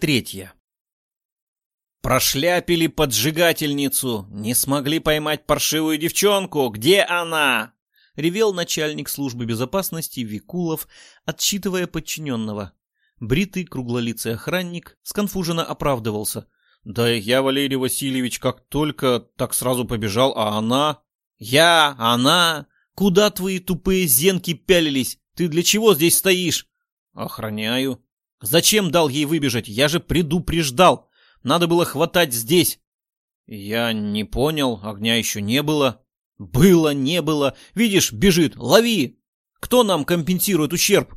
Третья Прошляпили поджигательницу, не смогли поймать паршивую девчонку. Где она? Ревел начальник службы безопасности Викулов, отчитывая подчиненного. Бритый круглолицый охранник сконфуженно оправдывался. Да я, Валерий Васильевич, как только так сразу побежал, а она... Я, она... Куда твои тупые зенки пялились? Ты для чего здесь стоишь? Охраняю. Зачем дал ей выбежать? Я же предупреждал. Надо было хватать здесь. Я не понял, огня еще не было. Было, не было. Видишь, бежит. Лови. Кто нам компенсирует ущерб?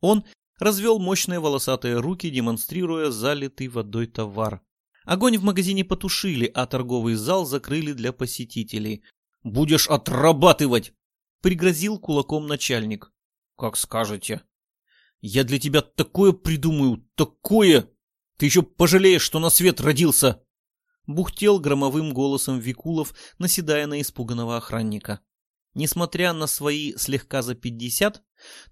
Он развел мощные волосатые руки, демонстрируя залитый водой товар. Огонь в магазине потушили, а торговый зал закрыли для посетителей. «Будешь отрабатывать!» — пригрозил кулаком начальник. «Как скажете», я для тебя такое придумаю, такое! Ты еще пожалеешь, что на свет родился!» Бухтел громовым голосом Викулов, наседая на испуганного охранника. Несмотря на свои слегка за пятьдесят,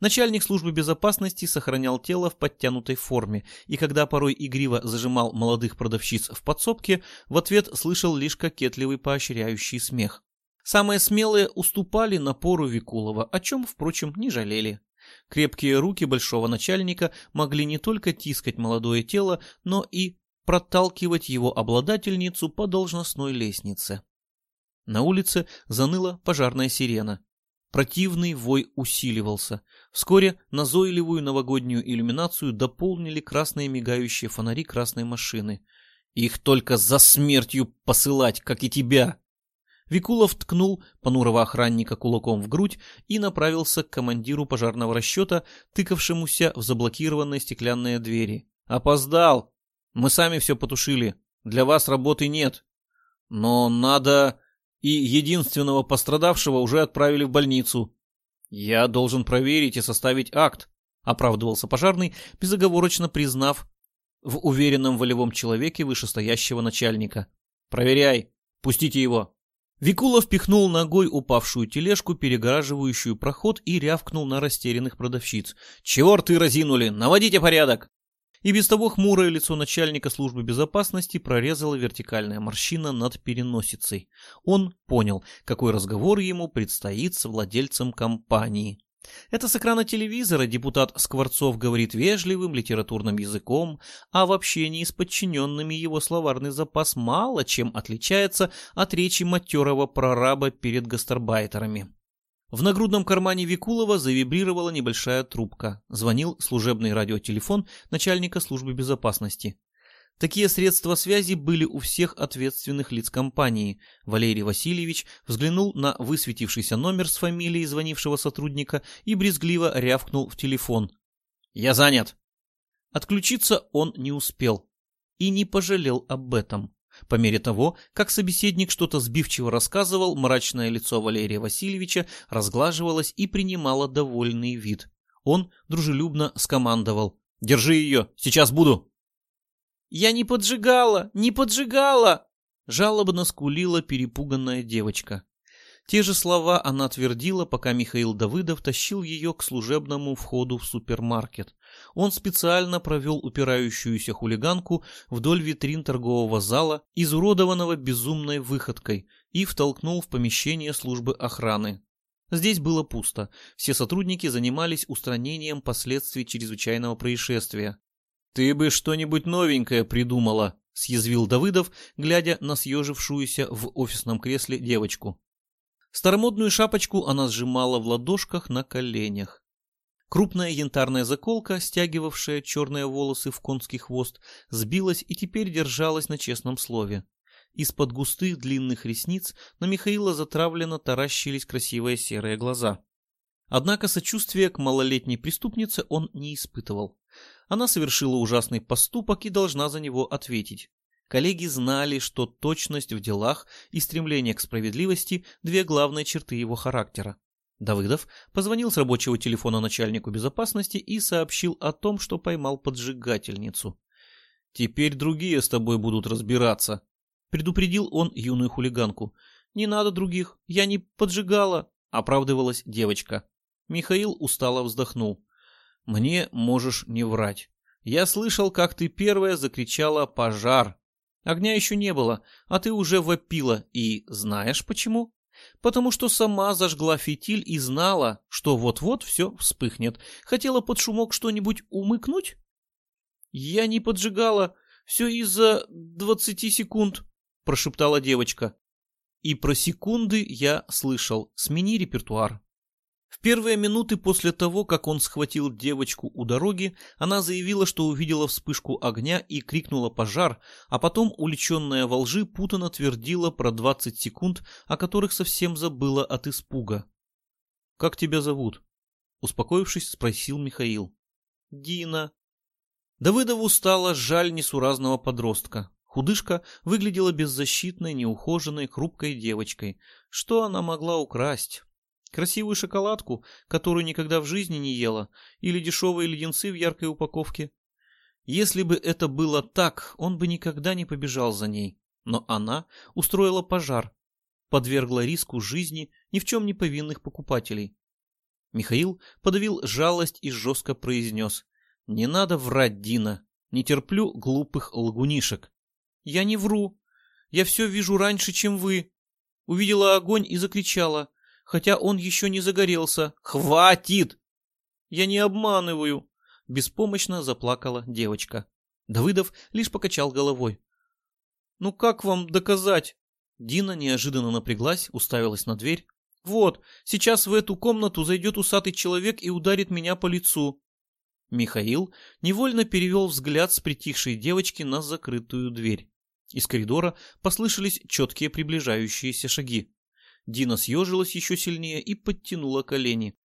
начальник службы безопасности сохранял тело в подтянутой форме, и когда порой игриво зажимал молодых продавщиц в подсобке, в ответ слышал лишь кокетливый поощряющий смех. Самые смелые уступали напору Викулова, о чем, впрочем, не жалели. Крепкие руки большого начальника могли не только тискать молодое тело, но и проталкивать его обладательницу по должностной лестнице. На улице заныла пожарная сирена. Противный вой усиливался. Вскоре назойливую новогоднюю иллюминацию дополнили красные мигающие фонари красной машины. Их только за смертью посылать, как и тебя. Викулов ткнул понурого охранника кулаком в грудь и направился к командиру пожарного расчета, тыкавшемуся в заблокированные стеклянные двери. «Опоздал! Мы сами все потушили. Для вас работы нет. Но надо... И единственного пострадавшего уже отправили в больницу. Я должен проверить и составить акт», — оправдывался пожарный, безоговорочно признав в уверенном волевом человеке вышестоящего начальника. «Проверяй. Пустите его». Викулов пихнул ногой упавшую тележку, перегораживающую проход, и рявкнул на растерянных продавщиц. «Чего рты разинули? Наводите порядок!» И без того хмурое лицо начальника службы безопасности прорезала вертикальная морщина над переносицей. Он понял, какой разговор ему предстоит с владельцем компании. Это с экрана телевизора депутат Скворцов говорит вежливым литературным языком, а в общении с подчиненными его словарный запас мало чем отличается от речи матерого прораба перед гастарбайтерами. В нагрудном кармане Викулова завибрировала небольшая трубка. Звонил служебный радиотелефон начальника службы безопасности. Такие средства связи были у всех ответственных лиц компании. Валерий Васильевич взглянул на высветившийся номер с фамилией звонившего сотрудника и брезгливо рявкнул в телефон. «Я занят!» Отключиться он не успел и не пожалел об этом. По мере того, как собеседник что-то сбивчиво рассказывал, мрачное лицо Валерия Васильевича разглаживалось и принимало довольный вид. Он дружелюбно скомандовал. «Держи ее, сейчас буду!» «Я не поджигала! Не поджигала!» Жалобно скулила перепуганная девочка. Те же слова она твердила, пока Михаил Давыдов тащил ее к служебному входу в супермаркет. Он специально провел упирающуюся хулиганку вдоль витрин торгового зала, изуродованного безумной выходкой, и втолкнул в помещение службы охраны. Здесь было пусто. Все сотрудники занимались устранением последствий чрезвычайного происшествия. «Ты бы что-нибудь новенькое придумала», — съязвил Давыдов, глядя на съежившуюся в офисном кресле девочку. Старомодную шапочку она сжимала в ладошках на коленях. Крупная янтарная заколка, стягивавшая черные волосы в конский хвост, сбилась и теперь держалась на честном слове. Из-под густых длинных ресниц на Михаила затравленно таращились красивые серые глаза. Однако сочувствия к малолетней преступнице он не испытывал. Она совершила ужасный поступок и должна за него ответить. Коллеги знали, что точность в делах и стремление к справедливости – две главные черты его характера. Давыдов позвонил с рабочего телефона начальнику безопасности и сообщил о том, что поймал поджигательницу. «Теперь другие с тобой будут разбираться», — предупредил он юную хулиганку. «Не надо других, я не поджигала», — оправдывалась девочка. Михаил устало вздохнул. Мне можешь не врать. Я слышал, как ты первая закричала «пожар». Огня еще не было, а ты уже вопила. И знаешь почему? Потому что сама зажгла фитиль и знала, что вот-вот все вспыхнет. Хотела под шумок что-нибудь умыкнуть? Я не поджигала. Все из-за двадцати секунд, прошептала девочка. И про секунды я слышал. Смени репертуар. В первые минуты после того, как он схватил девочку у дороги, она заявила, что увидела вспышку огня и крикнула «пожар», а потом, уличенная во лжи, путано твердила про 20 секунд, о которых совсем забыла от испуга. «Как тебя зовут?» Успокоившись, спросил Михаил. «Дина». Давыдову стало жаль несуразного подростка. Худышка выглядела беззащитной, неухоженной, хрупкой девочкой. Что она могла украсть? Красивую шоколадку, которую никогда в жизни не ела, или дешевые леденцы в яркой упаковке. Если бы это было так, он бы никогда не побежал за ней. Но она устроила пожар, подвергла риску жизни ни в чем не повинных покупателей. Михаил подавил жалость и жестко произнес. «Не надо врать, Дина. Не терплю глупых лгунишек». «Я не вру. Я все вижу раньше, чем вы». Увидела огонь и закричала хотя он еще не загорелся. «Хватит!» «Я не обманываю!» — беспомощно заплакала девочка. Давыдов лишь покачал головой. «Ну как вам доказать?» Дина неожиданно напряглась, уставилась на дверь. «Вот, сейчас в эту комнату зайдет усатый человек и ударит меня по лицу». Михаил невольно перевел взгляд с притихшей девочки на закрытую дверь. Из коридора послышались четкие приближающиеся шаги. Дина съежилась еще сильнее и подтянула колени.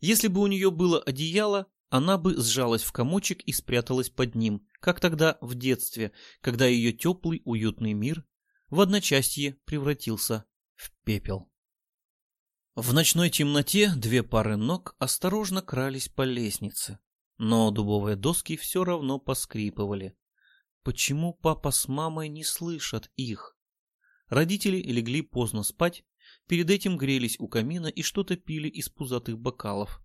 Если бы у нее было одеяло, она бы сжалась в комочек и спряталась под ним, как тогда в детстве, когда ее теплый уютный мир в одночасье превратился в пепел. В ночной темноте две пары ног осторожно крались по лестнице, но дубовые доски все равно поскрипывали. Почему папа с мамой не слышат их? Родители легли поздно спать, Перед этим грелись у камина и что-то пили из пузатых бокалов.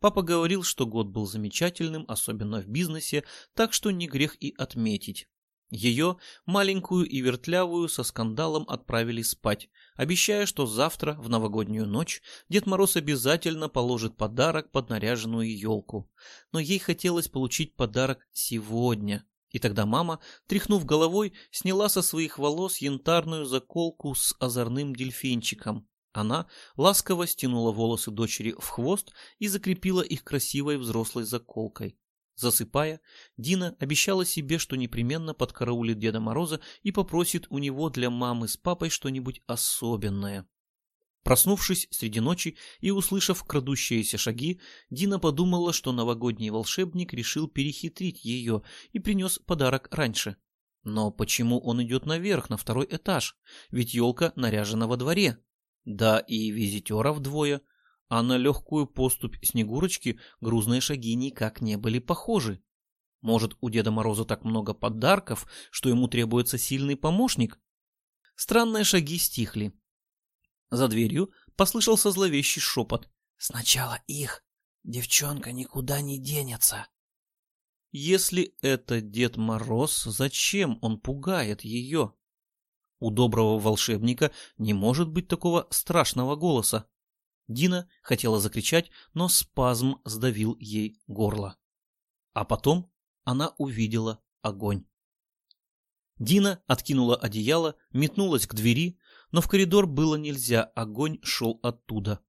Папа говорил, что год был замечательным, особенно в бизнесе, так что не грех и отметить. Ее, маленькую и вертлявую, со скандалом отправили спать, обещая, что завтра, в новогоднюю ночь, Дед Мороз обязательно положит подарок под наряженную елку. Но ей хотелось получить подарок сегодня. И тогда мама, тряхнув головой, сняла со своих волос янтарную заколку с озорным дельфинчиком. Она ласково стянула волосы дочери в хвост и закрепила их красивой взрослой заколкой. Засыпая, Дина обещала себе, что непременно подкараулит Деда Мороза и попросит у него для мамы с папой что-нибудь особенное. Проснувшись среди ночи и услышав крадущиеся шаги, Дина подумала, что новогодний волшебник решил перехитрить ее и принес подарок раньше. Но почему он идет наверх, на второй этаж? Ведь елка наряжена во дворе. Да и визитеров двое, а на легкую поступь Снегурочки грузные шаги никак не были похожи. Может, у Деда Мороза так много подарков, что ему требуется сильный помощник? Странные шаги стихли. За дверью послышался зловещий шепот. «Сначала их. Девчонка никуда не денется». Если это Дед Мороз, зачем он пугает ее? У доброго волшебника не может быть такого страшного голоса. Дина хотела закричать, но спазм сдавил ей горло. А потом она увидела огонь. Дина откинула одеяло, метнулась к двери, но в коридор было нельзя, огонь шел оттуда.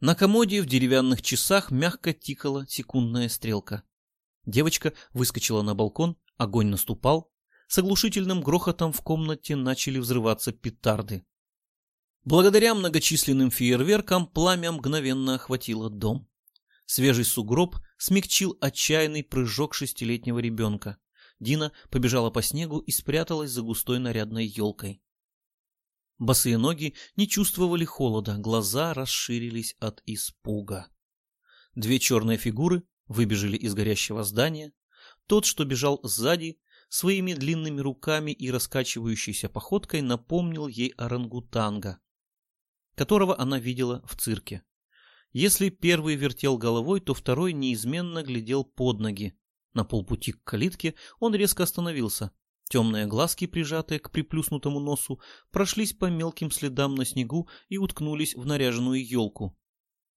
На комоде в деревянных часах мягко тикала секундная стрелка. Девочка выскочила на балкон, огонь наступал. С оглушительным грохотом в комнате начали взрываться петарды. Благодаря многочисленным фейерверкам пламя мгновенно охватило дом. Свежий сугроб смягчил отчаянный прыжок шестилетнего ребенка. Дина побежала по снегу и спряталась за густой нарядной елкой. Босые ноги не чувствовали холода, глаза расширились от испуга. Две черные фигуры выбежали из горящего здания. Тот, что бежал сзади, своими длинными руками и раскачивающейся походкой напомнил ей орангутанга, которого она видела в цирке. Если первый вертел головой, то второй неизменно глядел под ноги. На полпути к калитке он резко остановился. Темные глазки, прижатые к приплюснутому носу, прошлись по мелким следам на снегу и уткнулись в наряженную елку.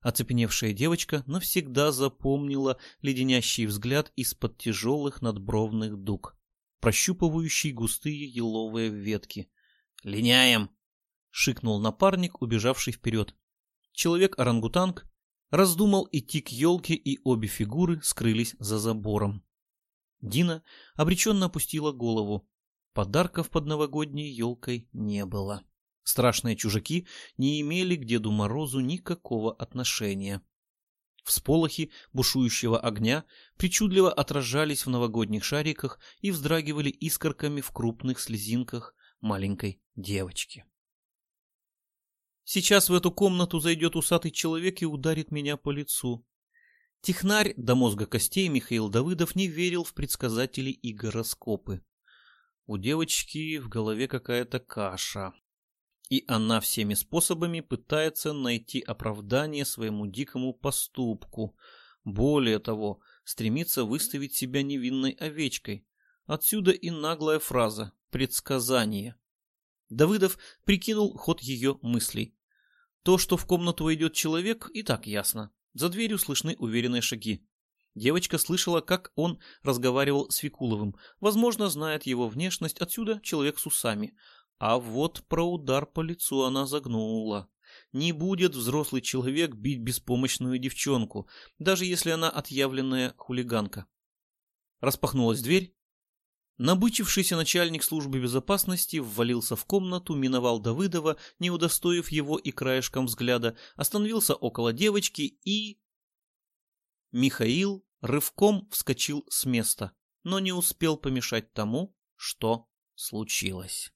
Оцепеневшая девочка навсегда запомнила леденящий взгляд из-под тяжелых надбровных дуг, прощупывающий густые еловые ветки. «Линяем!» — шикнул напарник, убежавший вперед. Человек-орангутанг раздумал идти к елке, и обе фигуры скрылись за забором. Дина обреченно опустила голову. Подарков под новогодней елкой не было. Страшные чужаки не имели к Деду Морозу никакого отношения. Всполохи бушующего огня причудливо отражались в новогодних шариках и вздрагивали искорками в крупных слезинках маленькой девочки. Сейчас в эту комнату зайдет усатый человек и ударит меня по лицу. Технарь до мозга костей Михаил Давыдов не верил в предсказателей и гороскопы. У девочки в голове какая-то каша. И она всеми способами пытается найти оправдание своему дикому поступку. Более того, стремится выставить себя невинной овечкой. Отсюда и наглая фраза «предсказание». Давыдов прикинул ход ее мыслей. То, что в комнату войдет человек, и так ясно. За дверью слышны уверенные шаги. Девочка слышала, как он разговаривал с Викуловым. Возможно, знает его внешность, отсюда человек с усами. А вот про удар по лицу она загнула. Не будет взрослый человек бить беспомощную девчонку, даже если она отъявленная хулиганка. Распахнулась дверь. Набычившийся начальник службы безопасности ввалился в комнату, миновал Давыдова, не удостоив его и краешком взгляда, остановился около девочки и... Михаил рывком вскочил с места, но не успел помешать тому, что случилось.